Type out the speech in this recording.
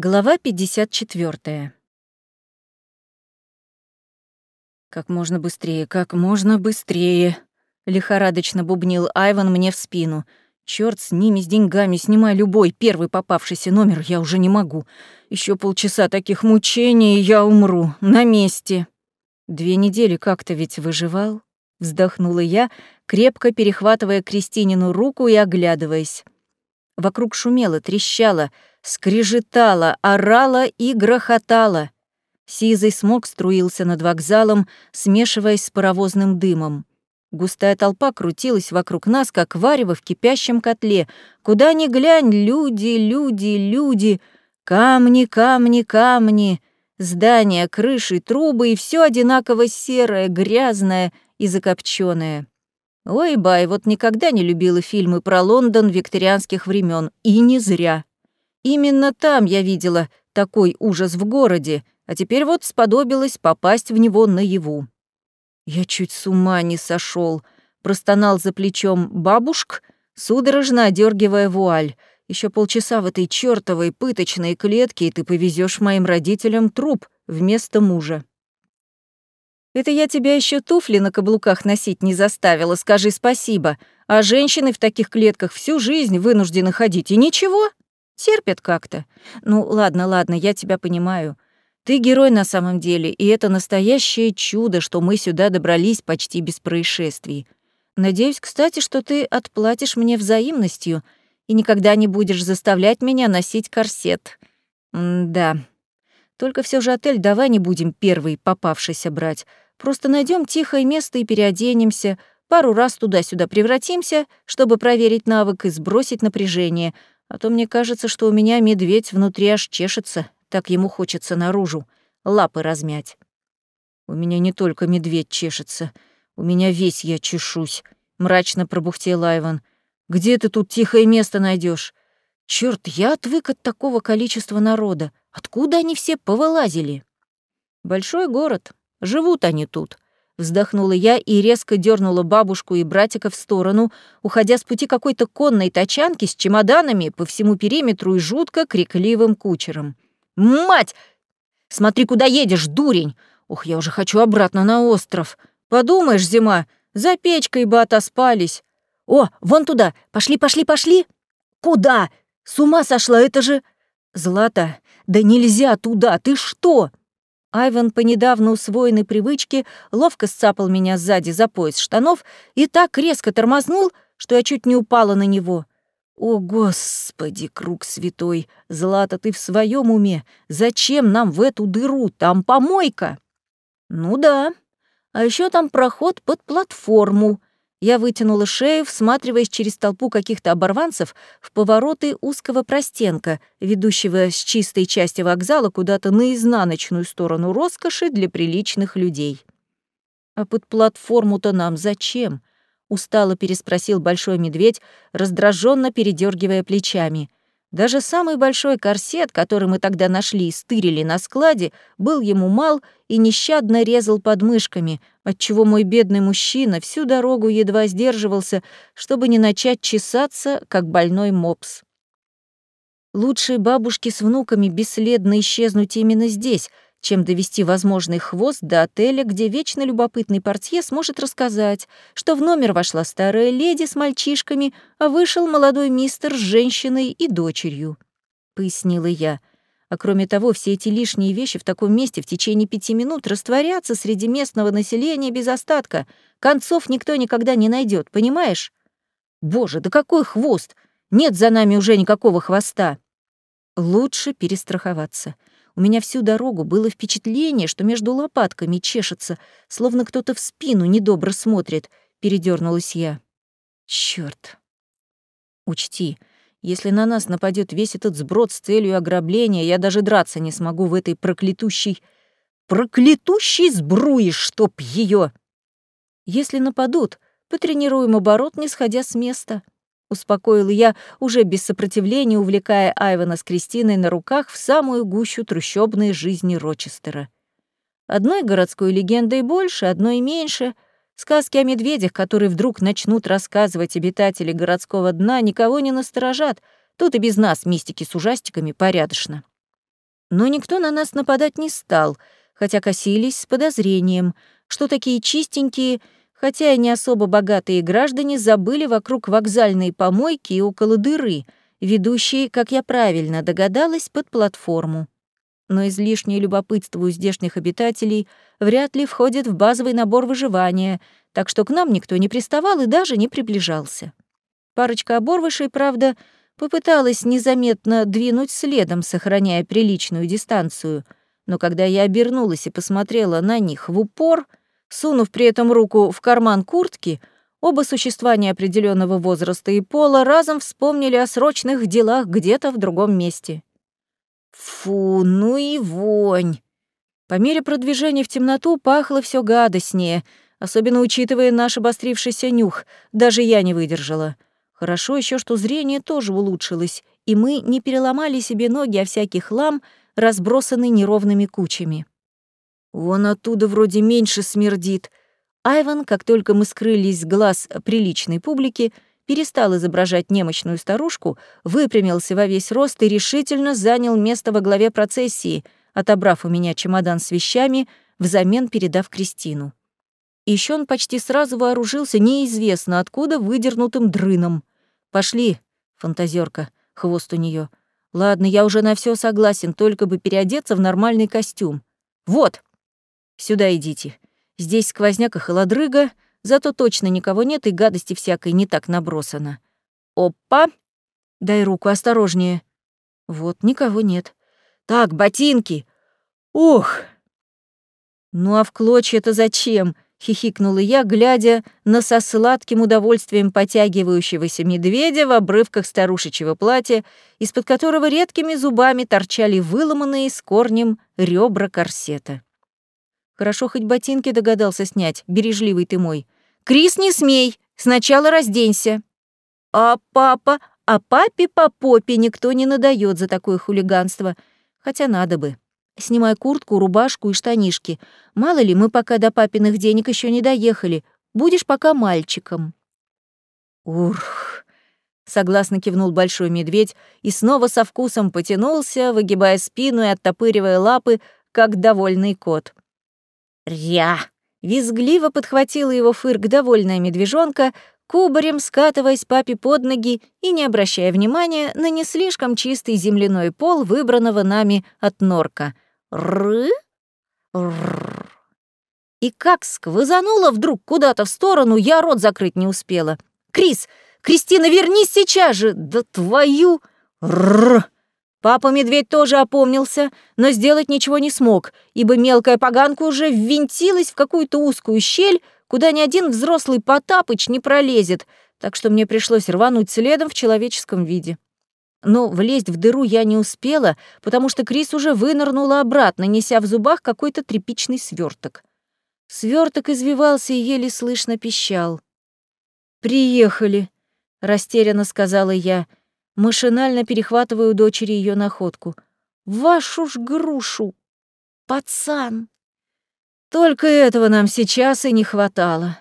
Глава 54. «Как можно быстрее, как можно быстрее!» — лихорадочно бубнил Айван мне в спину. Черт с ними, с деньгами, снимай любой первый попавшийся номер, я уже не могу. Еще полчаса таких мучений, и я умру. На месте!» «Две недели как-то ведь выживал?» — вздохнула я, крепко перехватывая Кристинину руку и оглядываясь. Вокруг шумело, трещало, скрежетало, орало и грохотало. Сизый смог струился над вокзалом, смешиваясь с паровозным дымом. Густая толпа крутилась вокруг нас, как варево в кипящем котле. Куда ни глянь, люди, люди, люди, камни, камни, камни, здания, крыши, трубы, и все одинаково серое, грязное и закопченное. Ой, Бай, вот никогда не любила фильмы про Лондон викторианских времен, и не зря. Именно там я видела такой ужас в городе, а теперь вот сподобилась попасть в него наяву. Я чуть с ума не сошел, простонал за плечом бабушк, судорожно одергивая вуаль. Еще полчаса в этой чертовой пыточной клетке, и ты повезешь моим родителям труп вместо мужа. Это я тебя еще туфли на каблуках носить не заставила, скажи спасибо. А женщины в таких клетках всю жизнь вынуждены ходить, и ничего, терпят как-то. Ну, ладно, ладно, я тебя понимаю. Ты герой на самом деле, и это настоящее чудо, что мы сюда добрались почти без происшествий. Надеюсь, кстати, что ты отплатишь мне взаимностью и никогда не будешь заставлять меня носить корсет. М да. Только все же отель давай не будем первый попавшийся брать. Просто найдем тихое место и переоденемся, пару раз туда-сюда превратимся, чтобы проверить навык и сбросить напряжение. А то мне кажется, что у меня медведь внутри аж чешется, так ему хочется наружу, лапы размять. У меня не только медведь чешется, у меня весь я чешусь, мрачно пробухтел Айван. Где ты тут тихое место найдешь? Черт, я отвык от такого количества народа. Откуда они все повылазили? Большой город. Живут они тут. Вздохнула я и резко дернула бабушку и братика в сторону, уходя с пути какой-то конной тачанки с чемоданами по всему периметру и жутко крикливым кучером. «Мать! Смотри, куда едешь, дурень! Ух, я уже хочу обратно на остров. Подумаешь, зима, за печкой бы отоспались. О, вон туда! Пошли, пошли, пошли!» «Куда? С ума сошла, это же...» «Злата, да нельзя туда, ты что?» Айван по недавно усвоенной привычке ловко сцапал меня сзади за пояс штанов и так резко тормознул, что я чуть не упала на него. «О, Господи, круг святой! Злата, ты в своем уме? Зачем нам в эту дыру? Там помойка!» «Ну да. А еще там проход под платформу», я вытянула шею, всматриваясь через толпу каких-то оборванцев в повороты узкого простенка, ведущего с чистой части вокзала куда-то на изнаночную сторону роскоши для приличных людей. «А под платформу-то нам зачем?» — устало переспросил большой медведь, раздраженно передергивая плечами. Даже самый большой корсет, который мы тогда нашли и стырили на складе, был ему мал и нещадно резал подмышками, отчего мой бедный мужчина всю дорогу едва сдерживался, чтобы не начать чесаться, как больной мопс. Лучше бабушки с внуками бесследно исчезнуть именно здесь, чем довести возможный хвост до отеля, где вечно любопытный портье сможет рассказать, что в номер вошла старая леди с мальчишками, а вышел молодой мистер с женщиной и дочерью. Пояснила я. А кроме того, все эти лишние вещи в таком месте в течение пяти минут растворятся среди местного населения без остатка. Концов никто никогда не найдет, понимаешь? Боже, да какой хвост! Нет за нами уже никакого хвоста. Лучше перестраховаться. У меня всю дорогу было впечатление, что между лопатками чешется, словно кто-то в спину недобро смотрит, передернулась я. Черт! Учти, если на нас нападет весь этот сброд с целью ограбления, я даже драться не смогу в этой проклятущей... Проклятущей сбруи, чтоб ее. Если нападут, потренируем оборот, не сходя с места. Успокоила я, уже без сопротивления увлекая Айвана с Кристиной на руках в самую гущу трущобной жизни Рочестера. Одной городской легендой больше, одной меньше. Сказки о медведях, которые вдруг начнут рассказывать обитатели городского дна, никого не насторожат. Тут и без нас мистики с ужастиками порядочно. Но никто на нас нападать не стал, хотя косились с подозрением, что такие чистенькие, хотя и не особо богатые граждане забыли вокруг вокзальной помойки и около дыры, ведущей, как я правильно догадалась, под платформу. Но излишнее любопытство у здешних обитателей вряд ли входит в базовый набор выживания, так что к нам никто не приставал и даже не приближался. Парочка оборвышей, правда, попыталась незаметно двинуть следом, сохраняя приличную дистанцию, но когда я обернулась и посмотрела на них в упор, сунув при этом руку в карман куртки, оба существа неопределенного возраста и пола разом вспомнили о срочных делах где-то в другом месте. Фу, ну и вонь! По мере продвижения в темноту пахло все гадостнее, особенно учитывая наш обострившийся нюх, даже я не выдержала — Хорошо еще, что зрение тоже улучшилось, и мы не переломали себе ноги о всякий хлам, разбросанный неровными кучами. Вон оттуда вроде меньше смердит. Айван, как только мы скрылись с глаз приличной публики, перестал изображать немощную старушку, выпрямился во весь рост и решительно занял место во главе процессии, отобрав у меня чемодан с вещами, взамен передав Кристину. Еще он почти сразу вооружился неизвестно откуда выдернутым дрыном. Пошли, фантазерка, хвост у нее. Ладно, я уже на все согласен, только бы переодеться в нормальный костюм. Вот, сюда идите. Здесь сквозняк и холодрыга, зато точно никого нет и гадости всякой не так набросано. Опа! Дай руку, осторожнее. Вот, никого нет. Так, ботинки! Ух! Ну а в клочья-то зачем? — хихикнула я, глядя на со сладким удовольствием потягивающегося медведя в обрывках старушечьего платья, из-под которого редкими зубами торчали выломанные с корнем ребра корсета. Хорошо хоть ботинки догадался снять, бережливый ты мой. «Крис, не смей! Сначала разденься!» «А папа? А папе по попе никто не надает за такое хулиганство, хотя надо бы». Снимай куртку, рубашку и штанишки. Мало ли, мы пока до папиных денег еще не доехали. Будешь пока мальчиком». «Урх!» — согласно кивнул большой медведь и снова со вкусом потянулся, выгибая спину и оттопыривая лапы, как довольный кот. «Ря!» — визгливо подхватила его фырк довольная медвежонка, кубарем скатываясь папе под ноги и не обращая внимания на не слишком чистый земляной пол, выбранного нами от норка — Ры? Рр. И как сквозануло вдруг куда-то в сторону, я рот закрыть не успела. «Крис! Кристина, вернись сейчас же! Да твою!» Рр. Папа-медведь тоже опомнился, но сделать ничего не смог, ибо мелкая поганка уже ввинтилась в какую-то узкую щель, куда ни один взрослый потапыч не пролезет, так что мне пришлось рвануть следом в человеческом виде. Но влезть в дыру я не успела, потому что Крис уже вынырнула обратно, неся в зубах какой-то тряпичный сверток. Сверток извивался и еле слышно пищал. «Приехали», — растерянно сказала я, машинально перехватывая у дочери ее находку. «Вашу ж грушу! Пацан!» Только этого нам сейчас и не хватало.